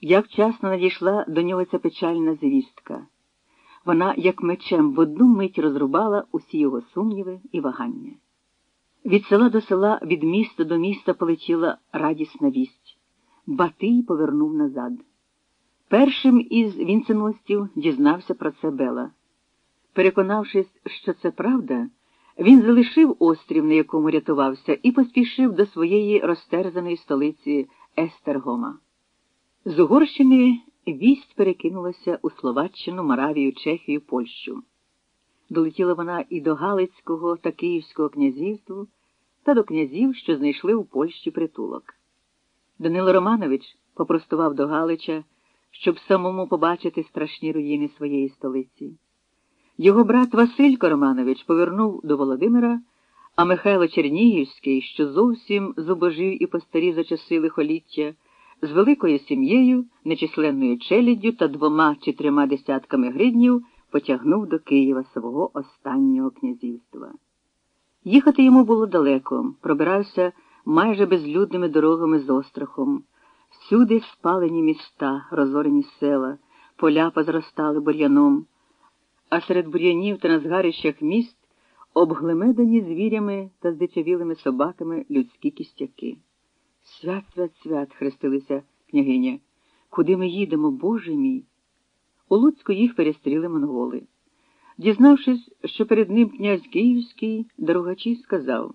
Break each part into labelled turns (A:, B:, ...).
A: як вчасно надійшла до нього ця печальна звістка. Вона, як мечем, в одну мить розрубала усі його сумніви і вагання. Від села до села, від міста до міста полетіла радісна вість. Батий повернув назад. Першим із вінценостів дізнався про це Бела. Переконавшись, що це правда, він залишив острів, на якому рятувався, і поспішив до своєї розтерзаної столиці Естергома. З Угорщини вість перекинулася у Словаччину, Моравію, Чехію, Польщу. Долетіла вона і до Галицького та Київського князівства, та до князів, що знайшли у Польщі притулок. Данило Романович попростував до Галича, щоб самому побачити страшні руїни своєї столиці. Його брат Василько Романович повернув до Володимира, а Михайло Чернігівський, що зовсім зубожив і постарів за часи лихоліття, з великою сім'єю, нечисленною челяддю та двома чи трьома десятками гриднів потягнув до Києва свого останнього князівства. Їхати йому було далеко, пробирався майже безлюдними дорогами з острахом. Всюди спалені міста, розорені села, поля позростали бур'яном, а серед бур'янів та на згарищах міст обглемедані звірями та здичавілими собаками людські кістяки. Свят, свят, свят, хрестилися княгиня. Куди ми їдемо, Боже мій? У Луцьку їх перестріли монголи. Дізнавшись, що перед ним князь Київський, дорогачий сказав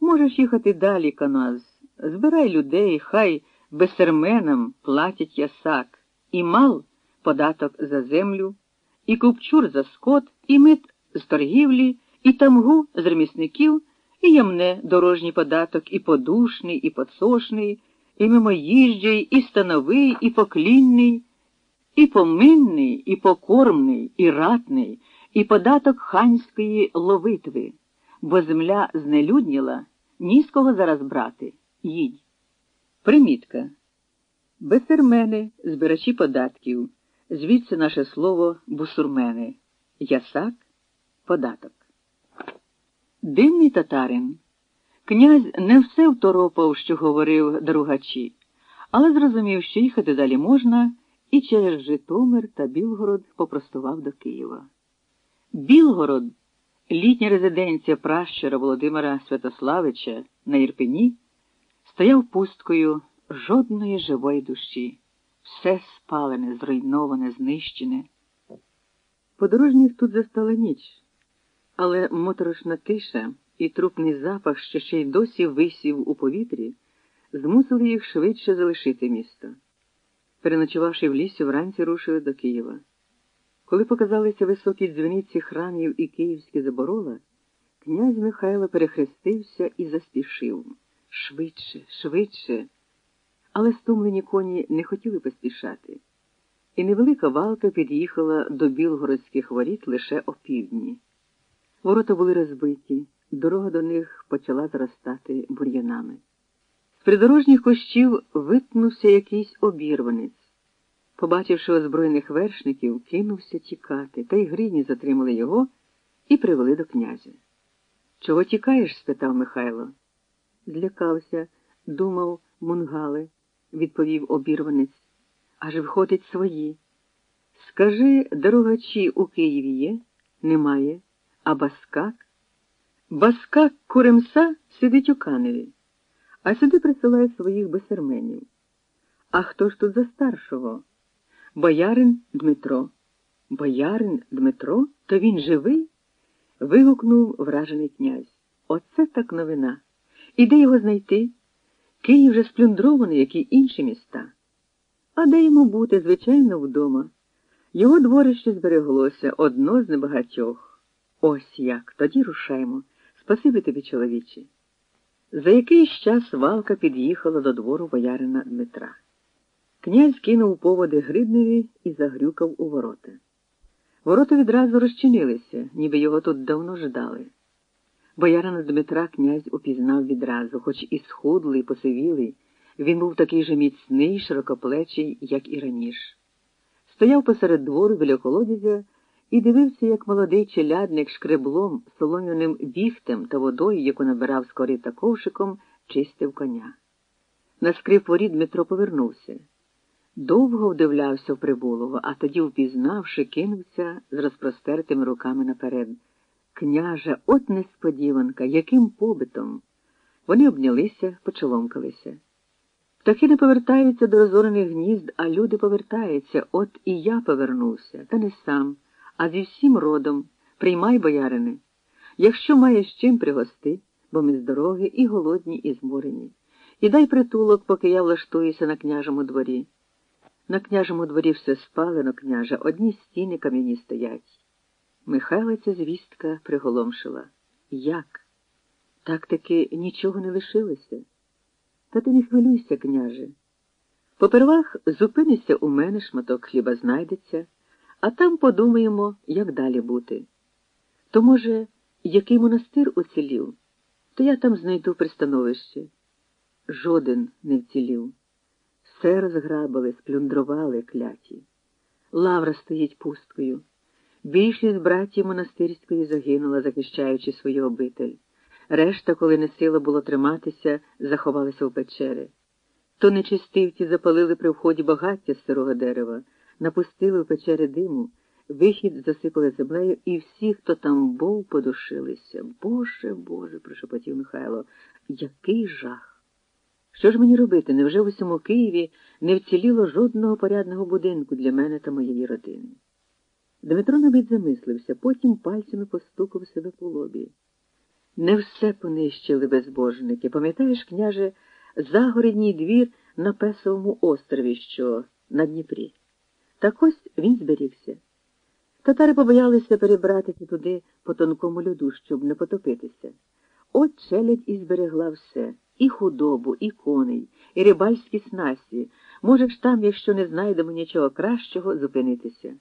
A: Можеш їхати далі, Каназ, збирай людей, хай бесерменам платять ясак, і мал податок за землю, і купчур за скот, і мит з торгівлі, і тамгу з ремісників, і ямне дорожній податок, і подушний, і подсошний, і мимоїжджий, і становий, і поклінний, і поминний, і покормний, і ратний і податок ханської ловитви, бо земля знелюдніла, ні з кого зараз брати. Їдь. Примітка. Бесермени, збирачі податків, звідси наше слово бусурмени, ясак, податок. Дивний татарин. Князь не все второпав, що говорив дорогачі, але зрозумів, що їхати далі можна, і через Житомир та Білгород попростував до Києва. Білгород, літня резиденція пращура Володимира Святославича на Ірпені, стояв пусткою жодної живої душі, все спалене, зруйноване, знищене. Подорожніх тут застала ніч, але моторошна тиша і трупний запах, що ще й досі висів у повітрі, змусили їх швидше залишити місто. Переночувавши в лісі, вранці рушили до Києва. Коли показалися високі дзвіниці храмів і київські заборола, князь Михайло перехрестився і заспішив швидше, швидше. Але стомлені коні не хотіли поспішати, і невелика валка під'їхала до білгородських воріт лише опівдні. Ворота були розбиті, дорога до них почала зростати бур'янами. З придорожніх кущів витнувся якийсь обірванець. Побачивши озброєних вершників, кинувся тікати, та й грині затримали його і привели до князя. Чого тікаєш? спитав Михайло. Злякався, думав мунгале, відповів обірванець. Аж входить свої. Скажи, дорогачі у Києві є? Немає. А Баскак? Баскак Куремса сидить у Каневі, а сюди присилає своїх бесерменів. А хто ж тут за старшого? Боярин Дмитро. Боярин Дмитро? То він живий? вигукнув вражений князь. Оце так новина. І де його знайти? Київ вже сплюндрований, як і інші міста. А де йому бути, звичайно, вдома? Його дворище збереглося одно з небагатьох. Ось як. Тоді рушаємо. Спасибі тобі, чоловіче. За якийсь час валка під'їхала до двору боярина Дмитра. Князь кинув поводи Гридневі і загрюкав у ворота. Ворота відразу розчинилися, ніби його тут давно ждали. Боярина Дмитра князь упізнав відразу, хоч і схудлий, посивілий, він був такий же міцний, широкоплечий, як і раніше. Стояв посеред двору біля колодязя і дивився, як молодий челядник шкреблом, солом'яним віхтем та водою, яку набирав з корита ковшиком, чистив коня. На скрип воріт Дмитро повернувся. Довго вдивлявся в Прибулова, а тоді, впізнавши, кинувся з розпростертими руками наперед. Княже, от несподіванка, яким побитом. Вони обнялися, почоломкалися. Птахи не повертаються до розорених гнізд, а люди повертаються. От і я повернувся, та не сам, а зі всім родом. Приймай, боярине. Якщо маєш чим пригости, бо ми з дороги і голодні, і зморені. І дай притулок, поки я влаштуюся на княжому дворі. На княжому дворі все спалено, княже, одні стіни кам'яні стоять. Михайла ця звістка приголомшила. Як? Так таки нічого не лишилося. Та ти не хвилюйся, княже. Попервах зупинися у мене, шматок хліба знайдеться, а там подумаємо, як далі бути. То, може, який монастир уцілів, то я там знайду пристановище. Жоден не вцілів. Все розграбили, сплюндрували кляті. Лавра стоїть пусткою. Більшість братів монастирської загинула, захищаючи свою обитель. Решта, коли не сила було триматися, заховалися в печери. То нечистивці запалили при вході багаття з сирого дерева, напустили в печери диму, вихід засипали землею, і всі, хто там був, подушилися. Боже, Боже, прошепотів Михайло, який жах! Що ж мені робити? Невже в усьому Києві не вціліло жодного порядного будинку для мене та моєї родини? Дмитро навіть замислився, потім пальцями постукав себе по лобі. Не все понищили безбожники. Пам'ятаєш, княже, загорідній двір на Песовому острові, що на Дніпрі. Так ось він зберігся. Татари побоялися перебратися туди по тонкому льоду, щоб не потопитися. От челядь і зберегла все і худобу, і коней, і рибальські снасті. Можеш там, якщо не знайдемо нічого кращого, зупинитися.